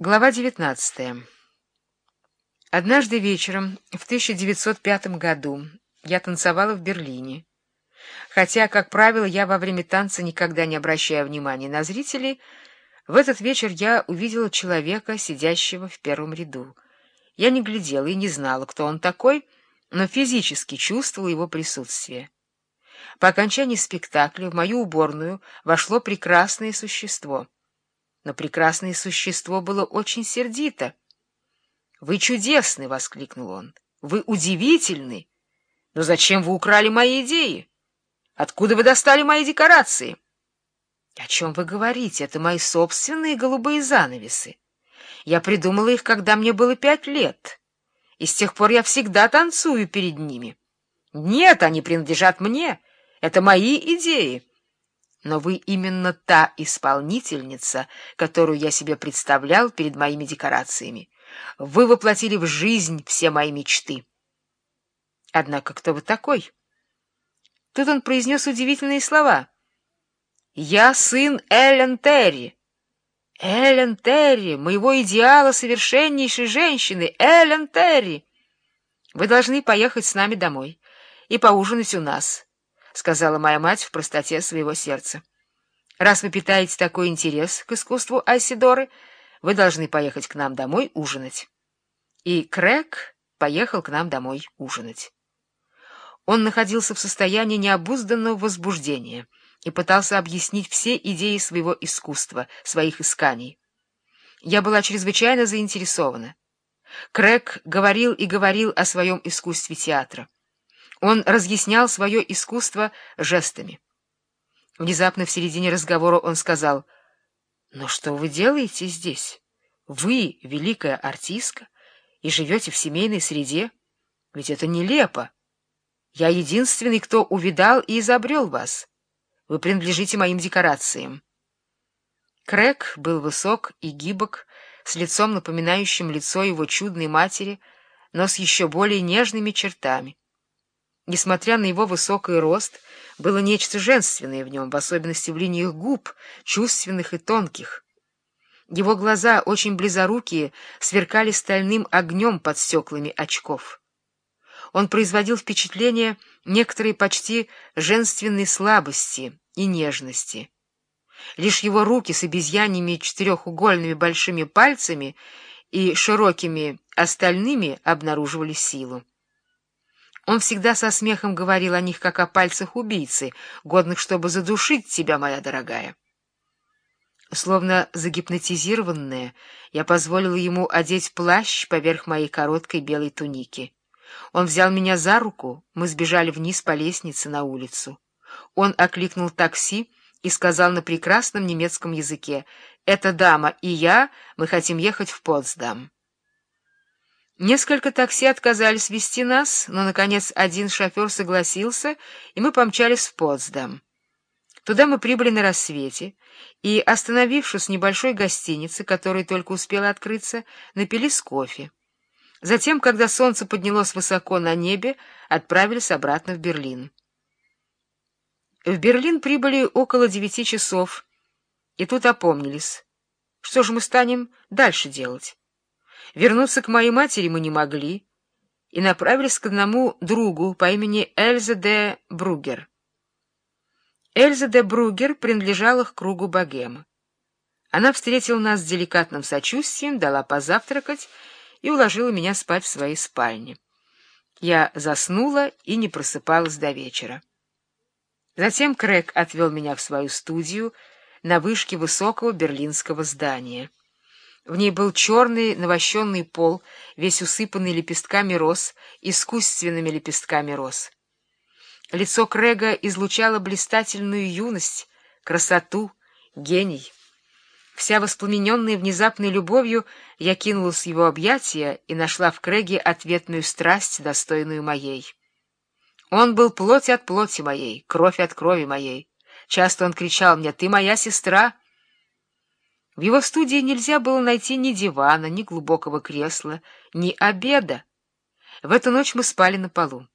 Глава 19. Однажды вечером в 1905 году я танцевала в Берлине. Хотя, как правило, я во время танца никогда не обращаю внимания на зрителей, в этот вечер я увидела человека, сидящего в первом ряду. Я не глядела и не знала, кто он такой, но физически чувствовала его присутствие. По окончании спектакля в мою уборную вошло прекрасное существо — но прекрасное существо было очень сердито. — Вы чудесны! — воскликнул он. — Вы удивительны! Но зачем вы украли мои идеи? Откуда вы достали мои декорации? — О чем вы говорите? Это мои собственные голубые занавесы. Я придумала их, когда мне было пять лет, и с тех пор я всегда танцую перед ними. Нет, они принадлежат мне. Это мои идеи. Но вы именно та исполнительница, которую я себе представлял перед моими декорациями. Вы воплотили в жизнь все мои мечты. Однако кто вы такой? Тут он произнес удивительные слова. «Я сын Эллен Терри». «Эллен Терри, моего идеала совершеннейшей женщины, Эллен Терри! Вы должны поехать с нами домой и поужинать у нас». — сказала моя мать в простоте своего сердца. — Раз вы питаете такой интерес к искусству Айсидоры, вы должны поехать к нам домой ужинать. И Крэг поехал к нам домой ужинать. Он находился в состоянии необузданного возбуждения и пытался объяснить все идеи своего искусства, своих исканий. Я была чрезвычайно заинтересована. Крэг говорил и говорил о своем искусстве театра. Он разъяснял свое искусство жестами. Внезапно в середине разговора он сказал, «Но что вы делаете здесь? Вы великая артистка и живете в семейной среде? Ведь это нелепо. Я единственный, кто увидал и изобрел вас. Вы принадлежите моим декорациям». Крэг был высок и гибок, с лицом, напоминающим лицо его чудной матери, но с еще более нежными чертами. Несмотря на его высокий рост, было нечто женственное в нем, в особенности в линиях губ, чувственных и тонких. Его глаза, очень близорукие, сверкали стальным огнем под стеклами очков. Он производил впечатление некоторой почти женственной слабости и нежности. Лишь его руки с обезьяньями четырехугольными большими пальцами и широкими остальными обнаруживали силу. Он всегда со смехом говорил о них, как о пальцах убийцы, годных, чтобы задушить тебя, моя дорогая. Словно загипнотизированная, я позволила ему одеть плащ поверх моей короткой белой туники. Он взял меня за руку, мы сбежали вниз по лестнице на улицу. Он окликнул такси и сказал на прекрасном немецком языке, «Эта дама и я, мы хотим ехать в Потсдам». Несколько такси отказались вести нас, но, наконец, один шофер согласился, и мы помчались в Потсдам. Туда мы прибыли на рассвете, и, остановившись в небольшой гостинице, которая только успела открыться, напились кофе. Затем, когда солнце поднялось высоко на небе, отправились обратно в Берлин. В Берлин прибыли около девяти часов, и тут опомнились. Что же мы станем дальше делать? Вернуться к моей матери мы не могли и направились к одному другу по имени Эльза де Бругер. Эльза де Бругер принадлежала к кругу богема. Она встретила нас с деликатным сочувствием, дала позавтракать и уложила меня спать в своей спальне. Я заснула и не просыпалась до вечера. Затем Крэг отвел меня в свою студию на вышке высокого берлинского здания. В ней был черный навощенный пол, весь усыпанный лепестками роз, искусственными лепестками роз. Лицо Крэга излучало блистательную юность, красоту, гений. Вся воспламененная внезапной любовью, я кинулась в его объятия и нашла в Крэге ответную страсть, достойную моей. Он был плоть от плоти моей, кровь от крови моей. Часто он кричал мне «Ты моя сестра!» В его студии нельзя было найти ни дивана, ни глубокого кресла, ни обеда. В эту ночь мы спали на полу.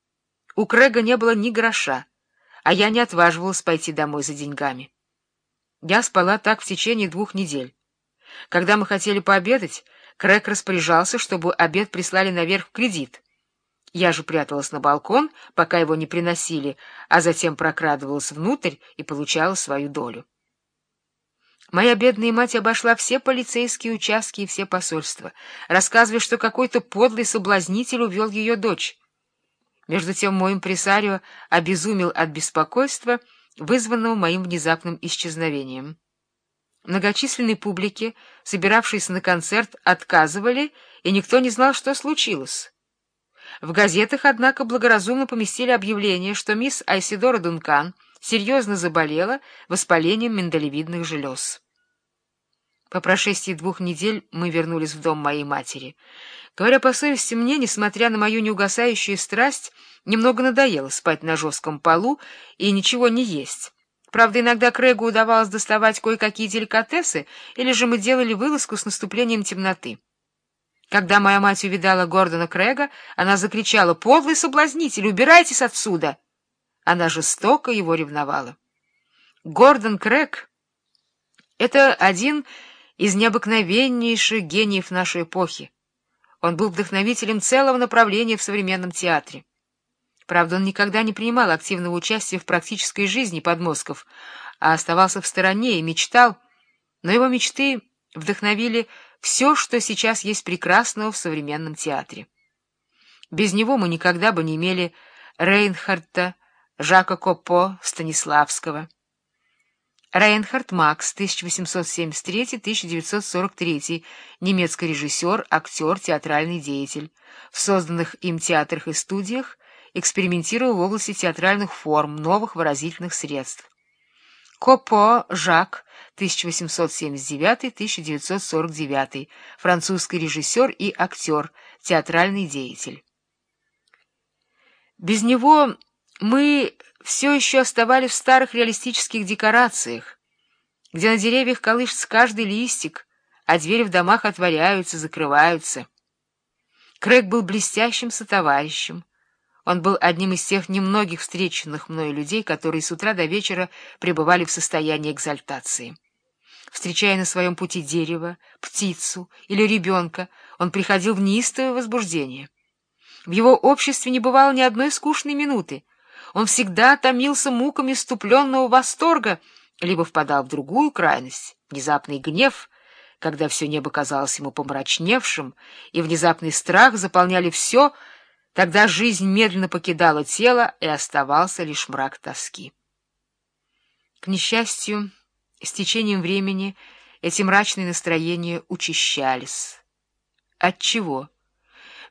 У Крэга не было ни гроша, а я не отваживалась пойти домой за деньгами. Я спала так в течение двух недель. Когда мы хотели пообедать, Крэк распоряжался, чтобы обед прислали наверх в кредит. Я же пряталась на балкон, пока его не приносили, а затем прокрадывалась внутрь и получала свою долю. Моя бедная мать обошла все полицейские участки и все посольства, рассказывая, что какой-то подлый соблазнитель увел ее дочь. Между тем мой импресарио обезумел от беспокойства, вызванного моим внезапным исчезновением. Многочисленной публике, собиравшейся на концерт, отказывали, и никто не знал, что случилось. В газетах, однако, благоразумно поместили объявление, что мисс Айсидора Дункан серьезно заболела воспалением миндалевидных желез. По прошествии двух недель мы вернулись в дом моей матери. Говоря по совести, мне, несмотря на мою неугасающую страсть, немного надоело спать на жестком полу и ничего не есть. Правда, иногда Крэгу удавалось доставать кое-какие деликатесы, или же мы делали вылазку с наступлением темноты. Когда моя мать увидала Гордона Крэга, она закричала «Подлый соблазнитель, убирайтесь отсюда!» Она жестоко его ревновала. Гордон Крэг — это один из необыкновеннейших гениев нашей эпохи. Он был вдохновителем целого направления в современном театре. Правда, он никогда не принимал активного участия в практической жизни подмостков, а оставался в стороне и мечтал, но его мечты вдохновили все, что сейчас есть прекрасного в современном театре. Без него мы никогда бы не имели Рейнхарта, Жака Копо, Станиславского. Рейнхард Макс, 1873-1943, немецкий режиссер, актер, театральный деятель. В созданных им театрах и студиях экспериментировал в области театральных форм, новых выразительных средств. Копо Жак, 1879-1949, французский режиссер и актер, театральный деятель. Без него мы все еще оставались в старых реалистических декорациях, где на деревьях колышется каждый листик, а двери в домах отворяются, закрываются. Крэг был блестящим сотоварищем, он был одним из тех немногих встреченных мною людей, которые с утра до вечера пребывали в состоянии экзальтации. Встречая на своем пути дерево, птицу или ребенка, он приходил в неистовое возбуждение. В его обществе не бывало ни одной скучной минуты. Он всегда томился муками ступленного восторга, либо впадал в другую крайность, внезапный гнев, когда все небо казалось ему помрачневшим, и внезапный страх заполняли все, Тогда жизнь медленно покидала тело, и оставался лишь мрак тоски. К несчастью, с течением времени эти мрачные настроения учащались. От чего?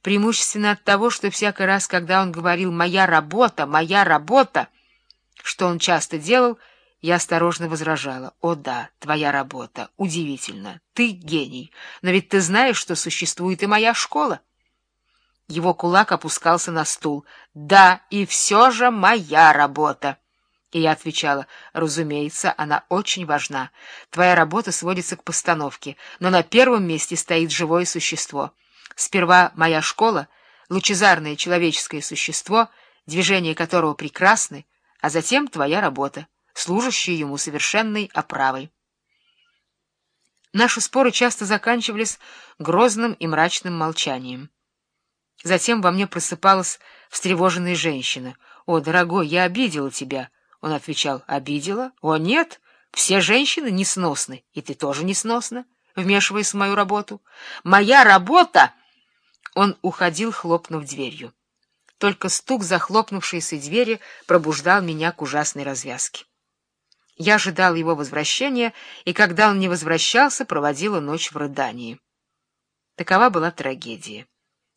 Преимущественно от того, что всякий раз, когда он говорил «моя работа, моя работа», что он часто делал, я осторожно возражала. «О да, твоя работа, удивительно, ты гений, но ведь ты знаешь, что существует и моя школа». Его кулак опускался на стул. «Да, и все же моя работа!» И я отвечала, «Разумеется, она очень важна. Твоя работа сводится к постановке, но на первом месте стоит живое существо. Сперва моя школа, лучезарное человеческое существо, движения которого прекрасны, а затем твоя работа, служащая ему совершенной оправой». Наши споры часто заканчивались грозным и мрачным молчанием. Затем во мне просыпалась встревоженная женщина. «О, дорогой, я обидела тебя!» Он отвечал, «Обидела? О, нет! Все женщины несносны, и ты тоже несносна, вмешиваясь в мою работу. Моя работа!» Он уходил, хлопнув дверью. Только стук захлопнувшейся двери пробуждал меня к ужасной развязке. Я ожидал его возвращения, и когда он не возвращался, проводила ночь в рыдании. Такова была трагедия.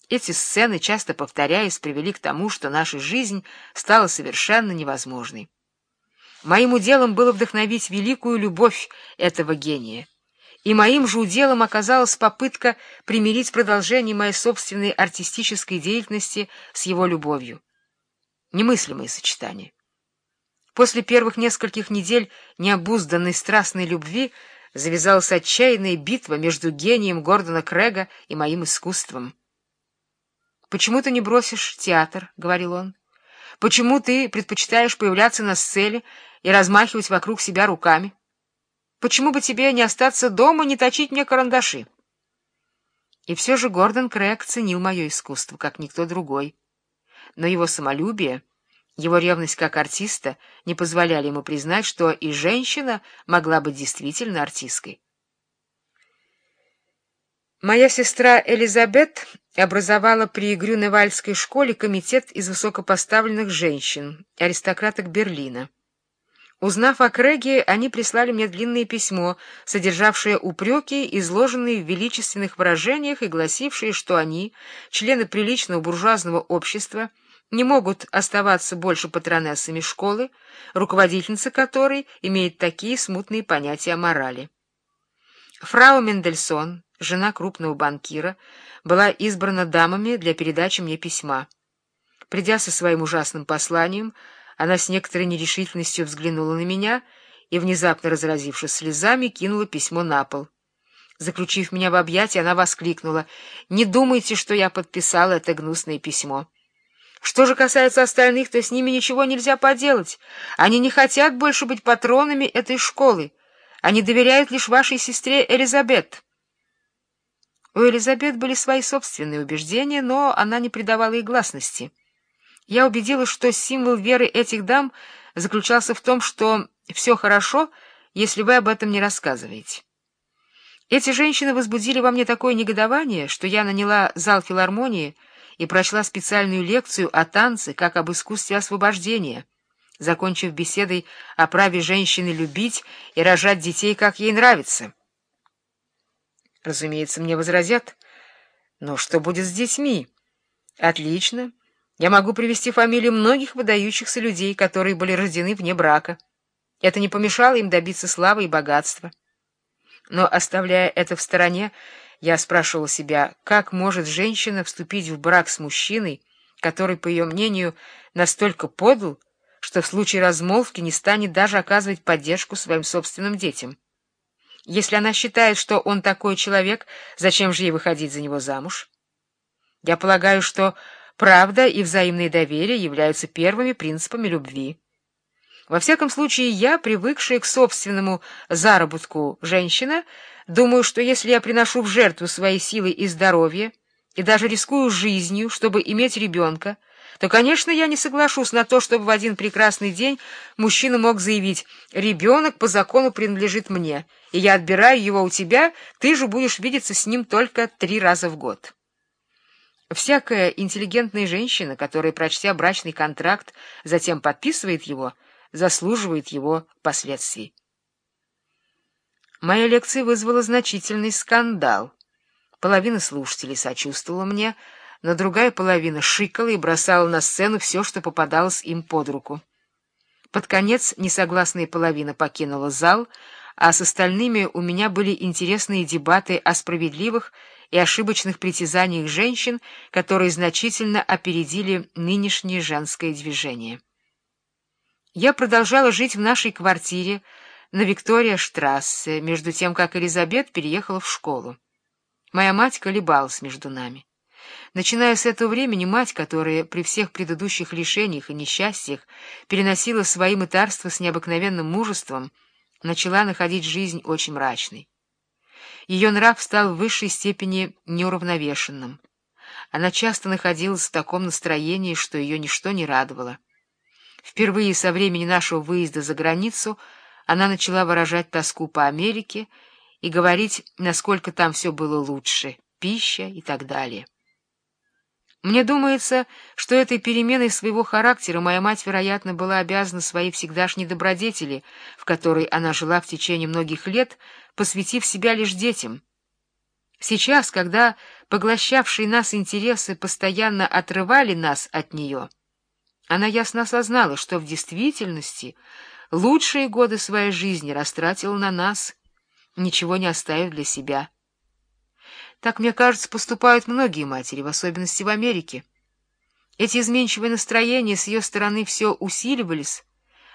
Эти сцены, часто повторяясь, привели к тому, что наша жизнь стала совершенно невозможной. Моим уделом было вдохновить великую любовь этого гения, и моим же уделом оказалась попытка примирить продолжение моей собственной артистической деятельности с его любовью. Немыслимое сочетание. После первых нескольких недель необузданной страстной любви завязалась отчаянная битва между гением Гордона Крэга и моим искусством. «Почему ты не бросишь театр?» — говорил он. «Почему ты предпочитаешь появляться на сцене и размахивать вокруг себя руками?» Почему бы тебе не остаться дома, не точить мне карандаши? И все же Гордон Крэг ценил мое искусство, как никто другой. Но его самолюбие, его ревность как артиста не позволяли ему признать, что и женщина могла быть действительно артисткой. Моя сестра Элизабет образовала при Грюневальдской школе комитет из высокопоставленных женщин, аристократок Берлина. Узнав о Крэге, они прислали мне длинное письмо, содержавшее упреки, изложенные в величественных выражениях и гласившие, что они, члены приличного буржуазного общества, не могут оставаться больше патронессами школы, руководительница которой имеет такие смутные понятия о морали. Фрау Мендельсон, жена крупного банкира, была избрана дамами для передачи мне письма. Придя со своим ужасным посланием, она с некоторой нерешительностью взглянула на меня и, внезапно разразившись слезами, кинула письмо на пол. Заключив меня в объятия, она воскликнула. «Не думайте, что я подписала это гнусное письмо. Что же касается остальных, то с ними ничего нельзя поделать. Они не хотят больше быть патронами этой школы. Они доверяют лишь вашей сестре Элизабет». У Элизабет были свои собственные убеждения, но она не придавала их гласности. Я убедилась, что символ веры этих дам заключался в том, что все хорошо, если вы об этом не рассказываете. Эти женщины возбудили во мне такое негодование, что я наняла зал филармонии и прочла специальную лекцию о танце как об искусстве освобождения, закончив беседой о праве женщины любить и рожать детей, как ей нравится. Разумеется, мне возразят, но что будет с детьми? Отлично. Я могу привести фамилии многих выдающихся людей, которые были рождены вне брака. Это не помешало им добиться славы и богатства. Но, оставляя это в стороне, я спрашивал себя, как может женщина вступить в брак с мужчиной, который, по ее мнению, настолько подл, что в случае размолвки не станет даже оказывать поддержку своим собственным детям. Если она считает, что он такой человек, зачем же ей выходить за него замуж? Я полагаю, что Правда и взаимное доверие являются первыми принципами любви. Во всяком случае, я, привыкшая к собственному заработку женщина, думаю, что если я приношу в жертву свои силы и здоровье, и даже рискую жизнью, чтобы иметь ребенка, то, конечно, я не соглашусь на то, чтобы в один прекрасный день мужчина мог заявить «ребенок по закону принадлежит мне, и я отбираю его у тебя, ты же будешь видеться с ним только три раза в год». Всякая интеллигентная женщина, которая, прочтя брачный контракт, затем подписывает его, заслуживает его последствий. Моя лекция вызвала значительный скандал. Половина слушателей сочувствовала мне, но другая половина шикала и бросала на сцену все, что попадалось им под руку. Под конец несогласная половина покинула зал, а с остальными у меня были интересные дебаты о справедливых и ошибочных притязаниях женщин, которые значительно опередили нынешнее женское движение. Я продолжала жить в нашей квартире на Виктория-штрассе, между тем, как Элизабет переехала в школу. Моя мать колебалась между нами. Начиная с этого времени, мать, которая при всех предыдущих лишениях и несчастьях переносила свои мытарства с необыкновенным мужеством, начала находить жизнь очень мрачной. Ее нрав стал в высшей степени неуравновешенным. Она часто находилась в таком настроении, что ее ничто не радовало. Впервые со времени нашего выезда за границу она начала выражать тоску по Америке и говорить, насколько там все было лучше, пища и так далее. Мне думается, что этой переменой своего характера моя мать, вероятно, была обязана своей всегдашней добродетели, в которой она жила в течение многих лет, посвятив себя лишь детям. Сейчас, когда поглощавшие нас интересы постоянно отрывали нас от нее, она ясно осознала, что в действительности лучшие годы своей жизни растратила на нас, ничего не оставив для себя. Так, мне кажется, поступают многие матери, в особенности в Америке. Эти изменчивые настроения с ее стороны все усиливались.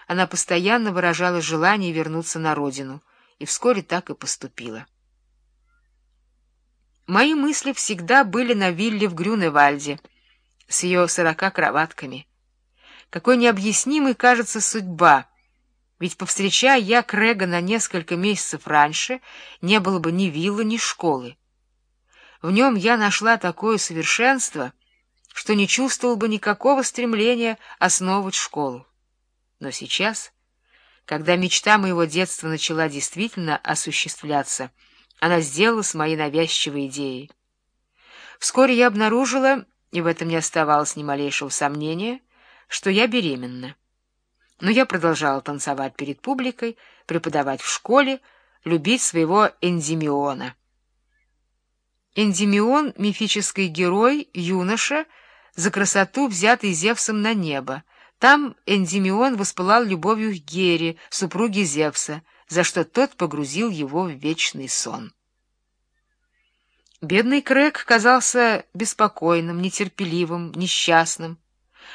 Она постоянно выражала желание вернуться на родину, и вскоре так и поступила. Мои мысли всегда были на вилле в Грюневальде с ее сорока кроватками. Какой необъяснимой кажется судьба — Ведь, повстречая я Крэга на несколько месяцев раньше, не было бы ни виллы, ни школы. В нем я нашла такое совершенство, что не чувствовал бы никакого стремления основывать школу. Но сейчас, когда мечта моего детства начала действительно осуществляться, она сделала с моей навязчивой идеей. Вскоре я обнаружила, и в этом не оставалось ни малейшего сомнения, что я беременна. Но я продолжала танцевать перед публикой, преподавать в школе, любить своего Эндимиона. Эндимион — мифический герой, юноша, за красоту, взятый Зевсом на небо. Там Эндимион воспылал любовью к Гере, супруге Зевса, за что тот погрузил его в вечный сон. Бедный Крэг казался беспокойным, нетерпеливым, несчастным.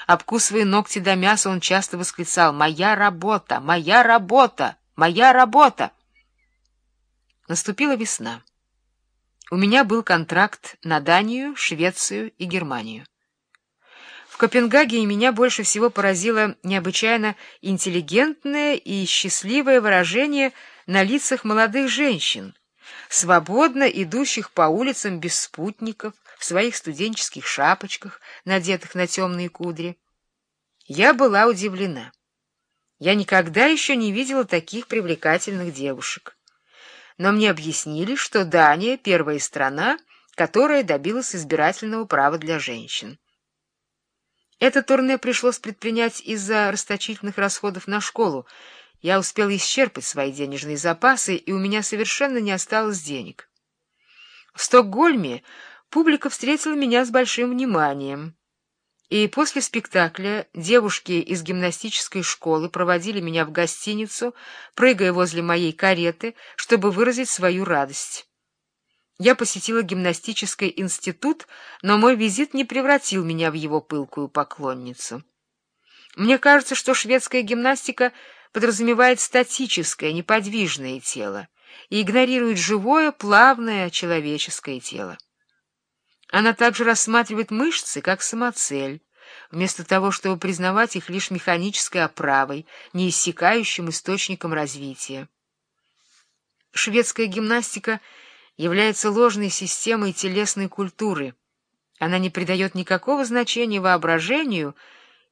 Обкусывая ногти до мяса, он часто восклицал «Моя работа! Моя работа! Моя работа!» Наступила весна. У меня был контракт на Данию, Швецию и Германию. В Копенгагене меня больше всего поразило необычайно интеллигентное и счастливое выражение на лицах молодых женщин, свободно идущих по улицам без спутников, в своих студенческих шапочках, надетых на темные кудри. Я была удивлена. Я никогда еще не видела таких привлекательных девушек. Но мне объяснили, что Дания — первая страна, которая добилась избирательного права для женщин. Это турне пришлось предпринять из-за расточительных расходов на школу. Я успел исчерпать свои денежные запасы, и у меня совершенно не осталось денег. В Стокгольме Публика встретила меня с большим вниманием. И после спектакля девушки из гимнастической школы проводили меня в гостиницу, прыгая возле моей кареты, чтобы выразить свою радость. Я посетила гимнастический институт, но мой визит не превратил меня в его пылкую поклонницу. Мне кажется, что шведская гимнастика подразумевает статическое, неподвижное тело и игнорирует живое, плавное человеческое тело. Она также рассматривает мышцы как самоцель, вместо того, чтобы признавать их лишь механической оправой, неиссякающим источником развития. Шведская гимнастика является ложной системой телесной культуры. Она не придает никакого значения воображению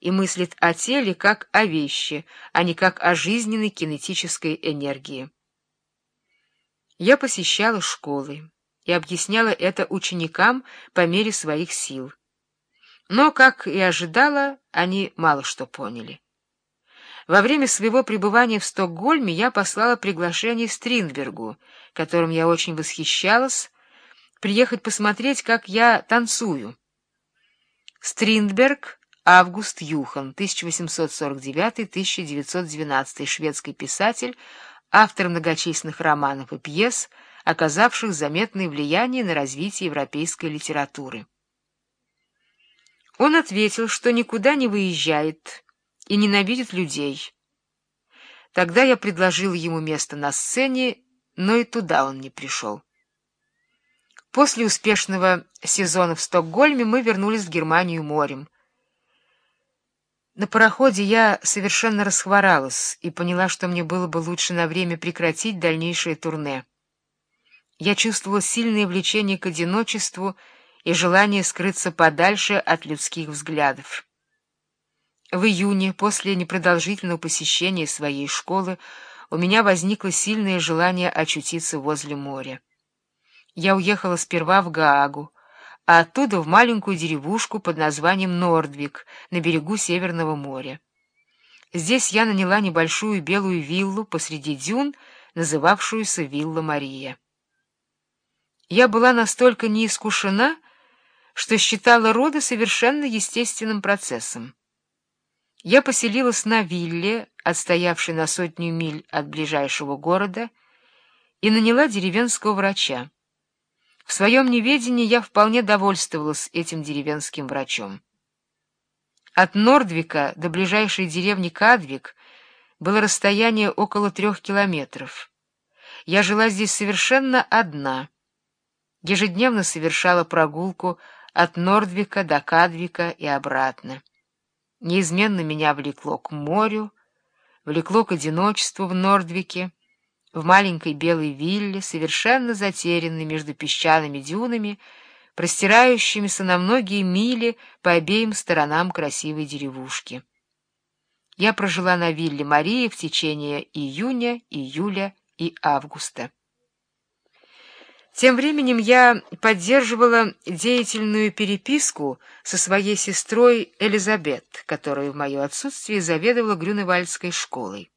и мыслит о теле как о вещи, а не как о жизненной кинетической энергии. Я посещала школы и объясняла это ученикам по мере своих сил. Но, как и ожидала, они мало что поняли. Во время своего пребывания в Стокгольме я послала приглашение Стринбергу, которым я очень восхищалась, приехать посмотреть, как я танцую. Стриндберг Август Юхан, 1849-1912, шведский писатель, автор многочисленных романов и пьес, оказавших заметное влияние на развитие европейской литературы. Он ответил, что никуда не выезжает и ненавидит людей. Тогда я предложил ему место на сцене, но и туда он не пришел. После успешного сезона в Стокгольме мы вернулись в Германию морем. На пароходе я совершенно расхворалась и поняла, что мне было бы лучше на время прекратить дальнейшее турне. Я чувствовала сильное влечение к одиночеству и желание скрыться подальше от людских взглядов. В июне, после непродолжительного посещения своей школы, у меня возникло сильное желание очутиться возле моря. Я уехала сперва в Гаагу, а оттуда в маленькую деревушку под названием Нордвик на берегу Северного моря. Здесь я наняла небольшую белую виллу посреди дюн, называвшуюся Вилла Мария. Я была настолько неискушена, что считала роды совершенно естественным процессом. Я поселилась на вилле, отстоявшей на сотню миль от ближайшего города, и наняла деревенского врача. В своем неведении я вполне довольствовалась этим деревенским врачом. От Нордвика до ближайшей деревни Кадвик было расстояние около трех километров. Я жила здесь совершенно одна — ежедневно совершала прогулку от Нордвика до Кадвика и обратно. Неизменно меня влекло к морю, влекло к одиночеству в Нордвике, в маленькой белой вилле, совершенно затерянной между песчаными дюнами, простирающимися на многие мили по обеим сторонам красивой деревушки. Я прожила на вилле Марии в течение июня, июля и августа. Тем временем я поддерживала деятельную переписку со своей сестрой Элизабет, которая в мое отсутствие заведовала Грюневальдской школой.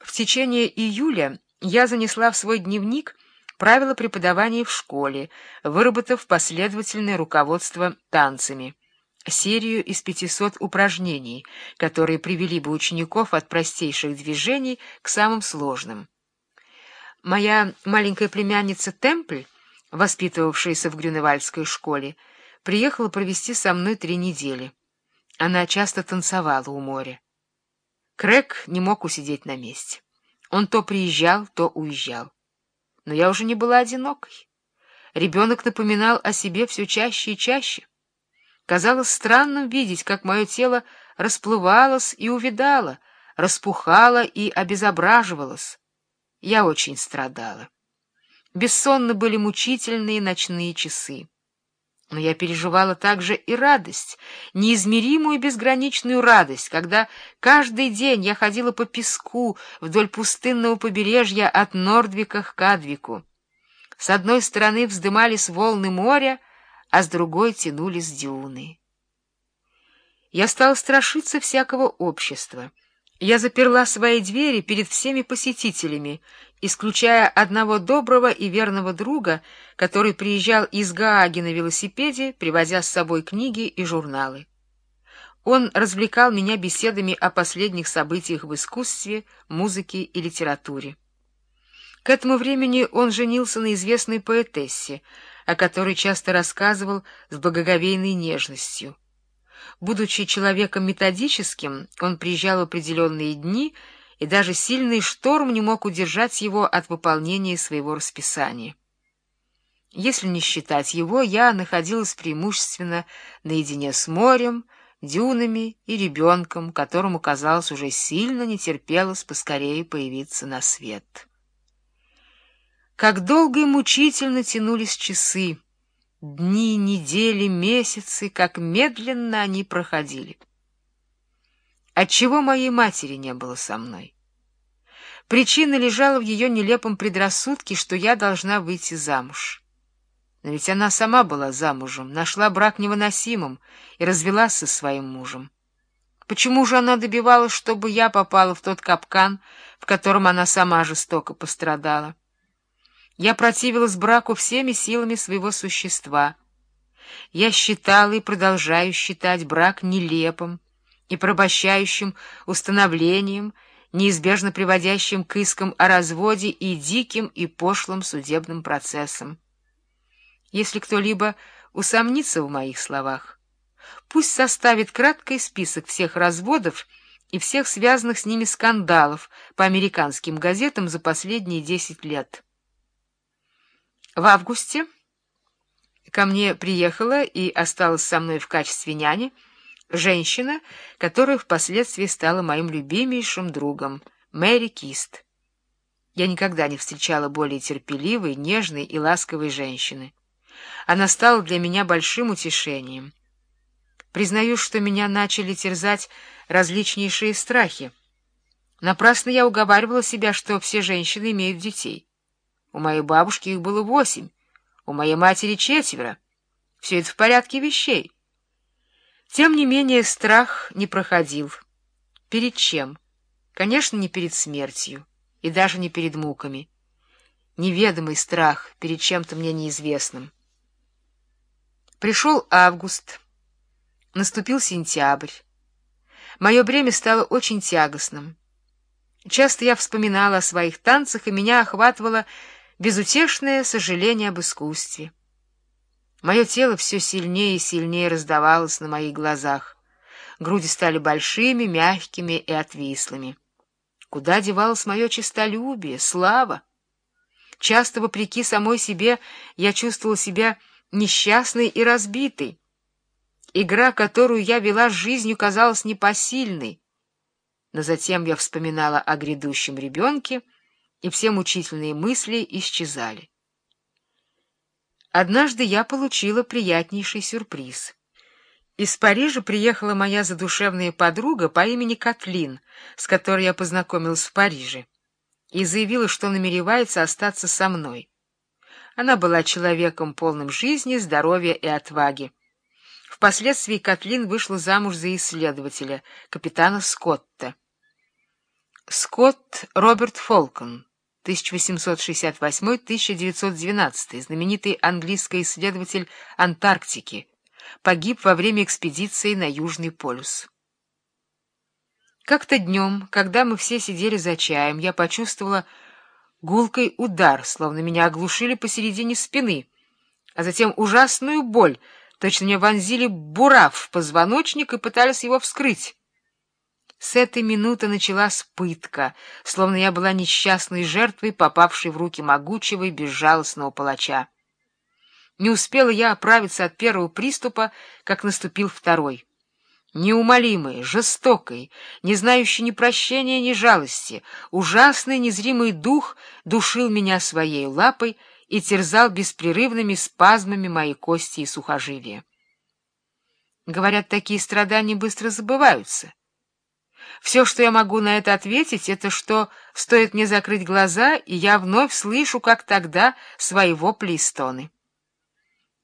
В течение июля я занесла в свой дневник правила преподавания в школе, выработав последовательное руководство танцами, серию из 500 упражнений, которые привели бы учеников от простейших движений к самым сложным. Моя маленькая племянница Темпль, воспитывавшаяся в Грюневальдской школе, приехала провести со мной три недели. Она часто танцевала у моря. Крэг не мог усидеть на месте. Он то приезжал, то уезжал. Но я уже не была одинокой. Ребенок напоминал о себе все чаще и чаще. Казалось странным видеть, как мое тело расплывалось и увидало, распухало и обезображивалось. Я очень страдала. Бессонны были мучительные ночные часы. Но я переживала также и радость, неизмеримую безграничную радость, когда каждый день я ходила по песку вдоль пустынного побережья от Нордвика к Кадвику. С одной стороны вздымались волны моря, а с другой тянулись дюны. Я стала страшиться всякого общества. Я заперла свои двери перед всеми посетителями, исключая одного доброго и верного друга, который приезжал из Гааги на велосипеде, привозя с собой книги и журналы. Он развлекал меня беседами о последних событиях в искусстве, музыке и литературе. К этому времени он женился на известной поэтессе, о которой часто рассказывал с благоговейной нежностью. Будучи человеком методическим, он приезжал в определенные дни, и даже сильный шторм не мог удержать его от выполнения своего расписания. Если не считать его, я находилась преимущественно наедине с морем, дюнами и ребенком, которому, казалось, уже сильно не терпелось поскорее появиться на свет. Как долго и мучительно тянулись часы, Дни, недели, месяцы, как медленно они проходили. Отчего моей матери не было со мной? Причина лежала в ее нелепом предрассудке, что я должна выйти замуж. Но ведь она сама была замужем, нашла брак невыносимым и развелась со своим мужем. Почему же она добивалась, чтобы я попала в тот капкан, в котором она сама жестоко пострадала? Я противилась браку всеми силами своего существа. Я считала и продолжаю считать брак нелепым и порабощающим установлением, неизбежно приводящим к искам о разводе и диким и пошлым судебным процессам. Если кто-либо усомнится в моих словах, пусть составит краткий список всех разводов и всех связанных с ними скандалов по американским газетам за последние десять лет. В августе ко мне приехала и осталась со мной в качестве няни женщина, которая впоследствии стала моим любимейшим другом, Мэри Кист. Я никогда не встречала более терпеливой, нежной и ласковой женщины. Она стала для меня большим утешением. Признаю, что меня начали терзать различнейшие страхи. Напрасно я уговаривала себя, что все женщины имеют детей. У моей бабушки их было восемь, у моей матери четверо. Все это в порядке вещей. Тем не менее страх не проходил. Перед чем? Конечно, не перед смертью и даже не перед муками. Неведомый страх перед чем-то мне неизвестным. Пришел август, наступил сентябрь. Мое бремя стало очень тягостным. Часто я вспоминала о своих танцах, и меня охватывало безутешное сожаление об искусстве. Мое тело все сильнее и сильнее раздавалось на моих глазах. Груди стали большими, мягкими и отвислыми. Куда девалось мое честолюбие, слава? Часто, вопреки самой себе, я чувствовала себя несчастной и разбитой. Игра, которую я вела с жизнью, казалась непосильной. но затем я вспоминала о грядущем ребенке, и все мучительные мысли исчезали. Однажды я получила приятнейший сюрприз. Из Парижа приехала моя задушевная подруга по имени Катлин, с которой я познакомилась в Париже, и заявила, что намеревается остаться со мной. Она была человеком полным жизни, здоровья и отваги. Впоследствии Катлин вышла замуж за исследователя, капитана Скотта. Скотт Роберт Фолкон, 1868-1912, знаменитый английский исследователь Антарктики, погиб во время экспедиции на Южный полюс. Как-то днем, когда мы все сидели за чаем, я почувствовала гулкой удар, словно меня оглушили посередине спины, а затем ужасную боль, точно мне вонзили бурав в позвоночник и пытались его вскрыть. С этой минуты началась пытка, словно я была несчастной жертвой, попавшей в руки могучего и безжалостного палача. Не успела я оправиться от первого приступа, как наступил второй. Неумолимый, жестокий, не знающий ни прощения, ни жалости, ужасный незримый дух душил меня своей лапой и терзал беспрерывными спазмами мои кости и сухожилия. Говорят, такие страдания быстро забываются. Все, что я могу на это ответить, это что стоит мне закрыть глаза, и я вновь слышу, как тогда, свои вопли и стоны.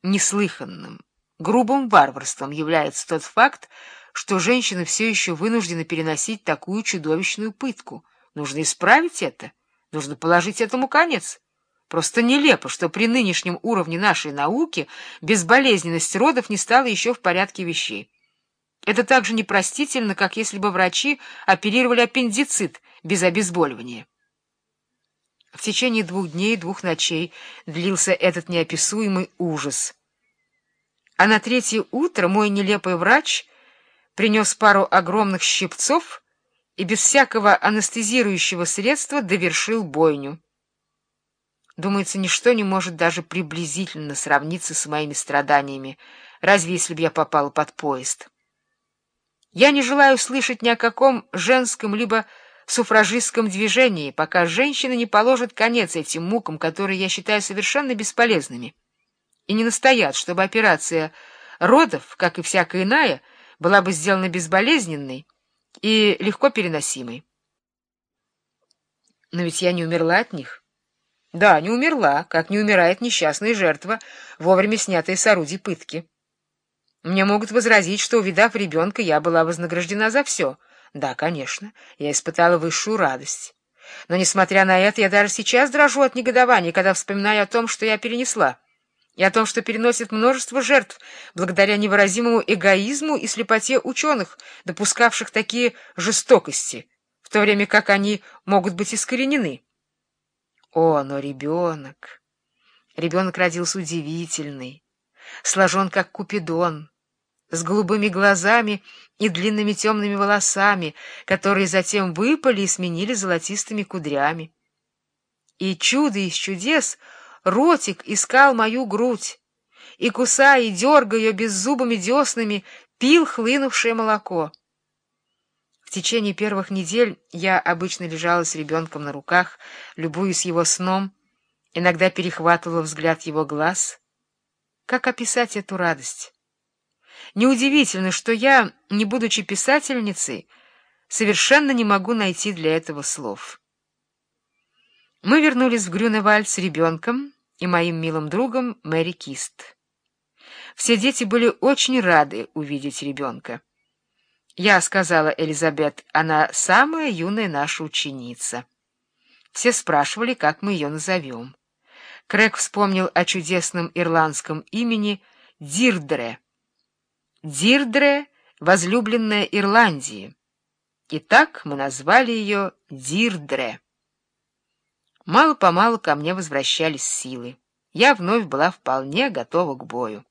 Неслыханным, грубым варварством является тот факт, что женщины все еще вынуждены переносить такую чудовищную пытку. Нужно исправить это, нужно положить этому конец. Просто нелепо, что при нынешнем уровне нашей науки безболезненность родов не стала еще в порядке вещей. Это так же непростительно, как если бы врачи оперировали аппендицит без обезболивания. В течение двух дней и двух ночей длился этот неописуемый ужас. А на третье утро мой нелепый врач принес пару огромных щипцов и без всякого анестезирующего средства довершил бойню. Думается, ничто не может даже приблизительно сравниться с моими страданиями, разве если бы я попала под поезд. Я не желаю слышать ни о каком женском либо суфражистском движении, пока женщины не положат конец этим мукам, которые я считаю совершенно бесполезными, и не настоят, чтобы операция родов, как и всякая иная, была бы сделана безболезненной и легко переносимой. Но ведь я не умерла от них. Да, не умерла, как не умирает несчастная жертва, вовремя снятая с орудий пытки. Мне могут возразить, что, увидав ребенка, я была вознаграждена за все. Да, конечно, я испытала высшую радость. Но, несмотря на это, я даже сейчас дрожу от негодования, когда вспоминаю о том, что я перенесла, и о том, что переносит множество жертв, благодаря невыразимому эгоизму и слепоте ученых, допускавших такие жестокости, в то время как они могут быть искоренены. О, но ребенок! Ребенок родился удивительный, сложен как Купидон, с голубыми глазами и длинными темными волосами, которые затем выпали и сменили золотистыми кудрями. И чудо из чудес ротик искал мою грудь, и, кусая и дергая ее беззубыми деснами, пил хлынувшее молоко. В течение первых недель я обычно лежала с ребенком на руках, любуясь его сном, иногда перехватывала взгляд его глаз. Как описать эту радость? Неудивительно, что я, не будучи писательницей, совершенно не могу найти для этого слов. Мы вернулись в Грюневальд с ребенком и моим милым другом Мэри Кист. Все дети были очень рады увидеть ребенка. Я сказала Элизабет, она самая юная наша ученица. Все спрашивали, как мы ее назовем. Крэг вспомнил о чудесном ирландском имени Дирдре. Дирдре — возлюбленная Ирландии. И так мы назвали ее Дирдре. Мало-помалу ко мне возвращались силы. Я вновь была вполне готова к бою.